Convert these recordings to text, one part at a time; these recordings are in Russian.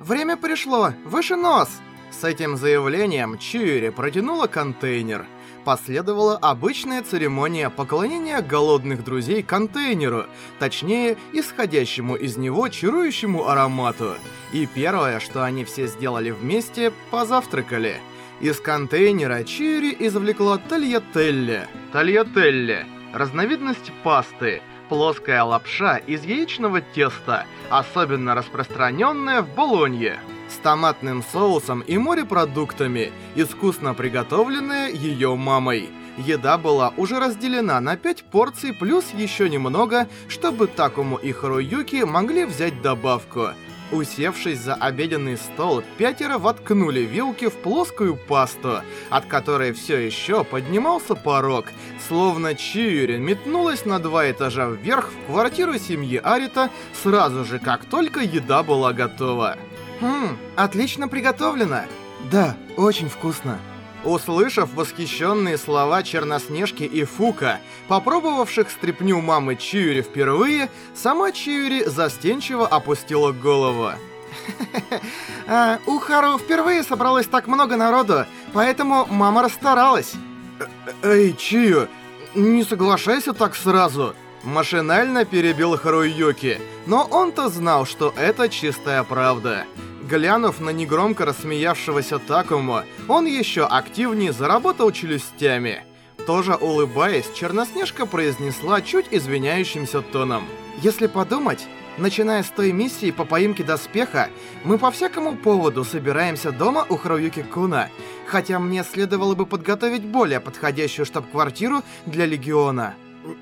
Время пришло! Выше нос!» С этим заявлением Чури протянула контейнер. Последовала обычная церемония поклонения голодных друзей контейнеру, точнее, исходящему из него чарующему аромату. И первое, что они все сделали вместе, позавтракали. Из контейнера Чири извлекла тольятелле. Тольятелле – разновидность пасты, плоская лапша из яичного теста, особенно распространенная в Болонье с томатным соусом и морепродуктами, искусно приготовленная ее мамой. Еда была уже разделена на 5 порций плюс еще немного, чтобы Такому и Харуюки могли взять добавку. Усевшись за обеденный стол, пятеро воткнули вилки в плоскую пасту, от которой все еще поднимался порог, словно Чиюри метнулась на два этажа вверх в квартиру семьи Арита сразу же, как только еда была готова. «Хм, отлично приготовлено!» «Да, очень вкусно!» Услышав восхищенные слова Черноснежки и Фука, попробовавших стряпню мамы Чиури впервые, сама Чиури застенчиво опустила голову. а, «У Хару впервые собралось так много народу, поэтому мама расстаралась». Э, «Эй, Чию, не соглашайся так сразу!» Машинально перебил Харуюки, но он-то знал, что это чистая правда. Глянув на негромко рассмеявшегося Такому, он еще активнее заработал челюстями. Тоже улыбаясь, Черноснежка произнесла чуть извиняющимся тоном. «Если подумать, начиная с той миссии по поимке доспеха, мы по всякому поводу собираемся дома у Харуюки Куна, хотя мне следовало бы подготовить более подходящую штаб-квартиру для Легиона».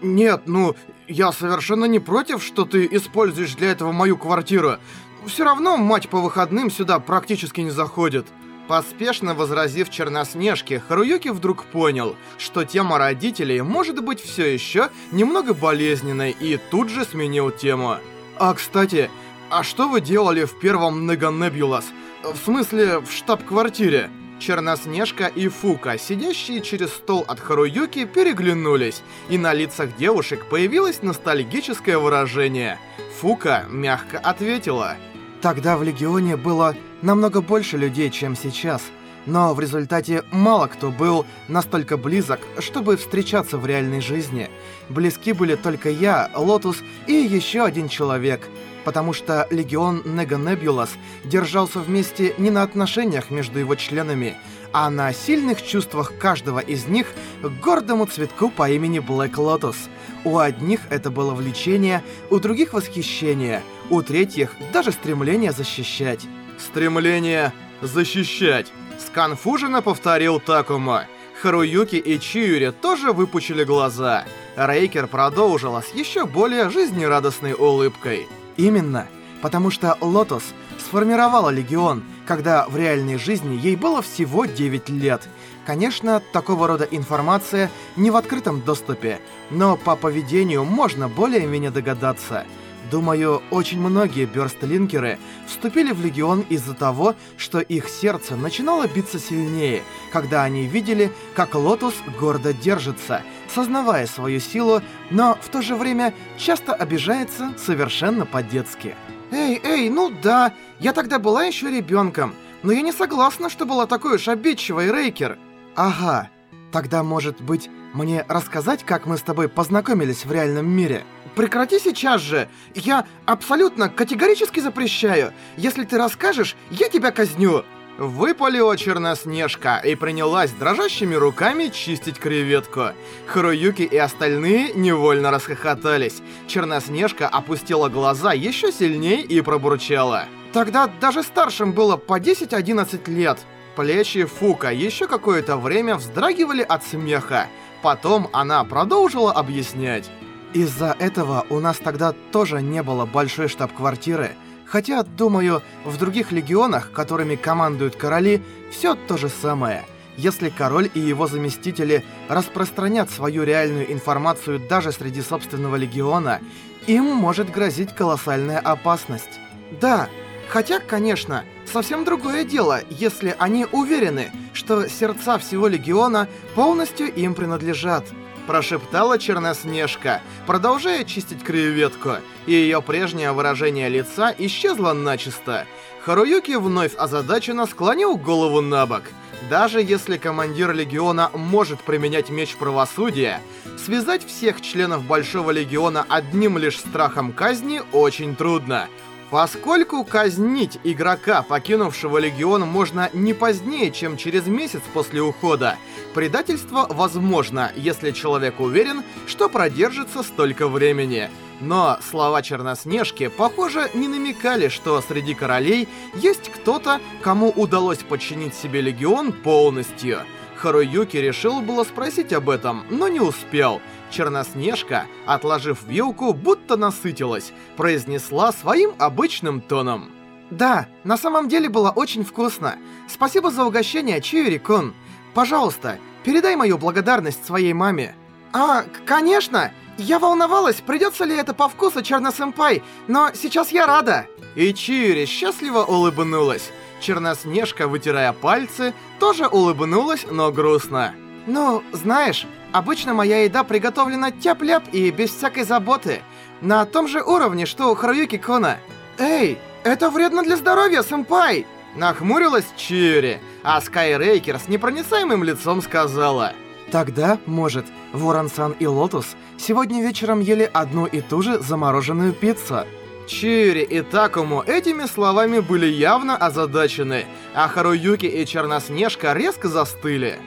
«Нет, ну, я совершенно не против, что ты используешь для этого мою квартиру, все равно мать по выходным сюда практически не заходит. Поспешно возразив Черноснежке, Харуюки вдруг понял, что тема родителей может быть все еще немного болезненной и тут же сменил тему. А, кстати, а что вы делали в первом Нега Небулас? В смысле, в штаб-квартире? Черноснежка и Фука, сидящие через стол от Харуюки, переглянулись, и на лицах девушек появилось ностальгическое выражение. Фука мягко ответила – Тогда в Легионе было намного больше людей, чем сейчас. Но в результате мало кто был настолько близок, чтобы встречаться в реальной жизни. Близки были только я, Лотус и еще один человек. Потому что Легион Нега Небулас держался вместе не на отношениях между его членами, а на сильных чувствах каждого из них к гордому цветку по имени Блэк Лотус. У одних это было влечение, у других восхищение — у третьих даже стремление защищать. Стремление защищать. Сконфуженно повторил Такума. Харуюки и Чиюри тоже выпучили глаза. Рейкер продолжила с еще более жизнерадостной улыбкой. Именно, потому что Лотос сформировала Легион, когда в реальной жизни ей было всего 9 лет. Конечно, такого рода информация не в открытом доступе, но по поведению можно более-менее догадаться – Думаю, очень многие бёрстлинкеры вступили в Легион из-за того, что их сердце начинало биться сильнее, когда они видели, как Лотус гордо держится, сознавая свою силу, но в то же время часто обижается совершенно по-детски. «Эй, эй, ну да, я тогда была еще ребенком, но я не согласна, что была такой уж обидчивой, Рейкер». «Ага, тогда, может быть, мне рассказать, как мы с тобой познакомились в реальном мире?» Прекрати сейчас же! Я абсолютно категорически запрещаю! Если ты расскажешь, я тебя казню!» Выпалила Черноснежка и принялась дрожащими руками чистить креветку. Харуюки и остальные невольно расхохотались. Черноснежка опустила глаза еще сильнее и пробурчала. Тогда даже старшим было по 10-11 лет. Плечи Фука еще какое-то время вздрагивали от смеха. Потом она продолжила объяснять. Из-за этого у нас тогда тоже не было большой штаб-квартиры, хотя, думаю, в других легионах, которыми командуют короли, все то же самое. Если король и его заместители распространят свою реальную информацию даже среди собственного легиона, им может грозить колоссальная опасность. Да, хотя, конечно, совсем другое дело, если они уверены, что сердца всего легиона полностью им принадлежат. Прошептала Черноснежка, продолжая чистить креветку, и ее прежнее выражение лица исчезло начисто. Харуюки вновь озадаченно склонил голову на бок. Даже если командир Легиона может применять меч правосудия, связать всех членов Большого Легиона одним лишь страхом казни очень трудно. Поскольку казнить игрока, покинувшего Легион, можно не позднее, чем через месяц после ухода, предательство возможно, если человек уверен, что продержится столько времени. Но слова Черноснежки, похоже, не намекали, что среди королей есть кто-то, кому удалось подчинить себе Легион полностью. Харуюки решил было спросить об этом, но не успел — Черноснежка, отложив вилку, будто насытилась, произнесла своим обычным тоном. «Да, на самом деле было очень вкусно. Спасибо за угощение, Чиури-кун. Пожалуйста, передай мою благодарность своей маме». «А, конечно! Я волновалась, придется ли это по вкусу, Черносэмпай, но сейчас я рада!» И Чиури счастливо улыбнулась. Черноснежка, вытирая пальцы, тоже улыбнулась, но грустно. «Ну, знаешь, обычно моя еда приготовлена тяп-ляп и без всякой заботы. На том же уровне, что у Харуюки Кона. Эй, это вредно для здоровья, сэмпай!» Нахмурилась Чири, а Скайрейкер с непроницаемым лицом сказала. «Тогда, может, Ворон-сан и Лотус сегодня вечером ели одну и ту же замороженную пиццу?» Чиюри и Такуму этими словами были явно озадачены, а Харуюки и Черноснежка резко застыли.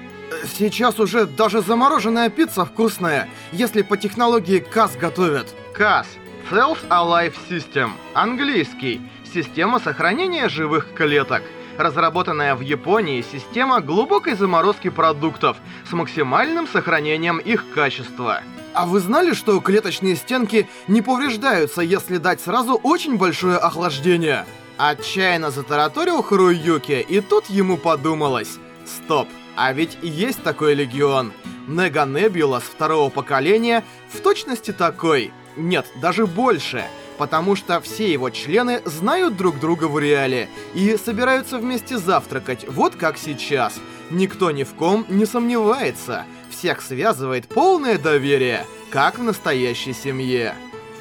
Сейчас уже даже замороженная пицца вкусная, если по технологии CAS готовят. CAS. Cells Alive System. Английский. Система сохранения живых клеток. Разработанная в Японии система глубокой заморозки продуктов с максимальным сохранением их качества. А вы знали, что клеточные стенки не повреждаются, если дать сразу очень большое охлаждение? Отчаянно затараторил Харуюки, и тут ему подумалось. Стоп. А ведь есть такой легион. Нега Небулас второго поколения в точности такой. Нет, даже больше. Потому что все его члены знают друг друга в реале и собираются вместе завтракать, вот как сейчас. Никто ни в ком не сомневается. Всех связывает полное доверие, как в настоящей семье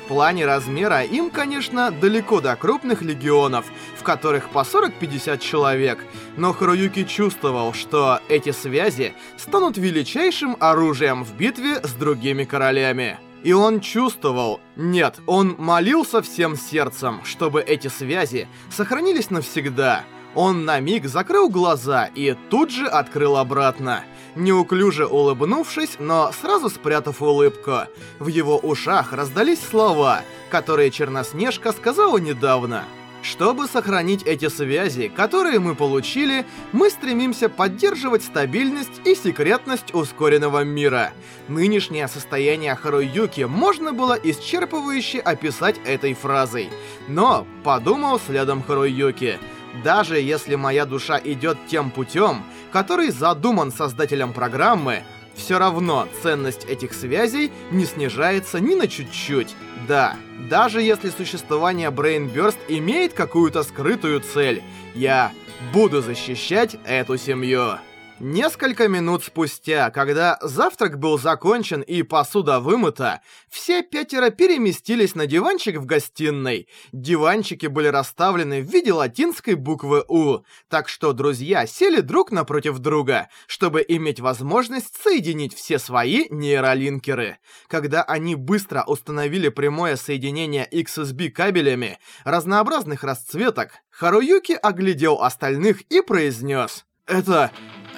плане размера им, конечно, далеко до крупных легионов, в которых по 40-50 человек, но Харуюки чувствовал, что эти связи станут величайшим оружием в битве с другими королями. И он чувствовал, нет, он молился всем сердцем, чтобы эти связи сохранились навсегда. Он на миг закрыл глаза и тут же открыл обратно неуклюже улыбнувшись, но сразу спрятав улыбку. В его ушах раздались слова, которые Черноснежка сказала недавно. Чтобы сохранить эти связи, которые мы получили, мы стремимся поддерживать стабильность и секретность ускоренного мира. Нынешнее состояние Харуюки можно было исчерпывающе описать этой фразой. Но, подумал следом Харуюки, даже если моя душа идет тем путем, который задуман создателем программы, все равно ценность этих связей не снижается ни на чуть-чуть. Да, даже если существование Burst имеет какую-то скрытую цель, я буду защищать эту семью. Несколько минут спустя, когда завтрак был закончен и посуда вымыта, все пятеро переместились на диванчик в гостиной. Диванчики были расставлены в виде латинской буквы «У», так что друзья сели друг напротив друга, чтобы иметь возможность соединить все свои нейролинкеры. Когда они быстро установили прямое соединение XSB кабелями разнообразных расцветок, Харуюки оглядел остальных и произнес «Это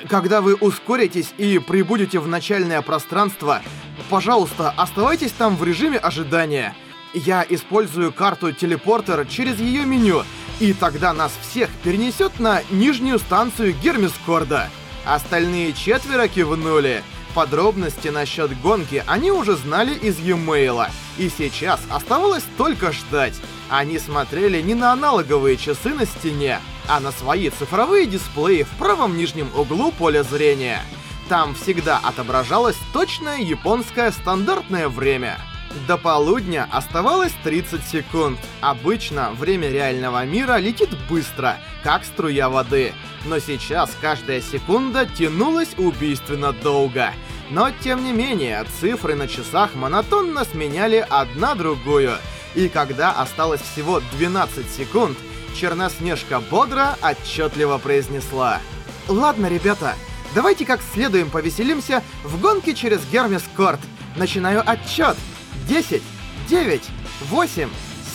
когда вы ускоритесь и прибудете в начальное пространство, пожалуйста, оставайтесь там в режиме ожидания. Я использую карту телепортер через ее меню, и тогда нас всех перенесет на нижнюю станцию Гермискорда. Остальные четверо кивнули. Подробности насчет гонки они уже знали из e-mail, и сейчас оставалось только ждать. Они смотрели не на аналоговые часы на стене, а на свои цифровые дисплеи в правом нижнем углу поля зрения. Там всегда отображалось точное японское стандартное время. До полудня оставалось 30 секунд. Обычно время реального мира летит быстро, как струя воды. Но сейчас каждая секунда тянулась убийственно долго. Но тем не менее, цифры на часах монотонно сменяли одна другую. И когда осталось всего 12 секунд, Черноснежка бодро, отчетливо произнесла. «Ладно, ребята, давайте как следуем повеселимся в гонке через Гермес Корт. Начинаю отчет. 10, 9, 8,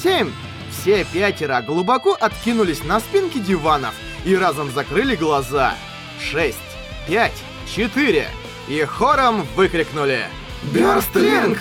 7. Все пятеро глубоко откинулись на спинки диванов и разом закрыли глаза. 6, 5, 4. И хором выкрикнули. «Бёрстлинг!»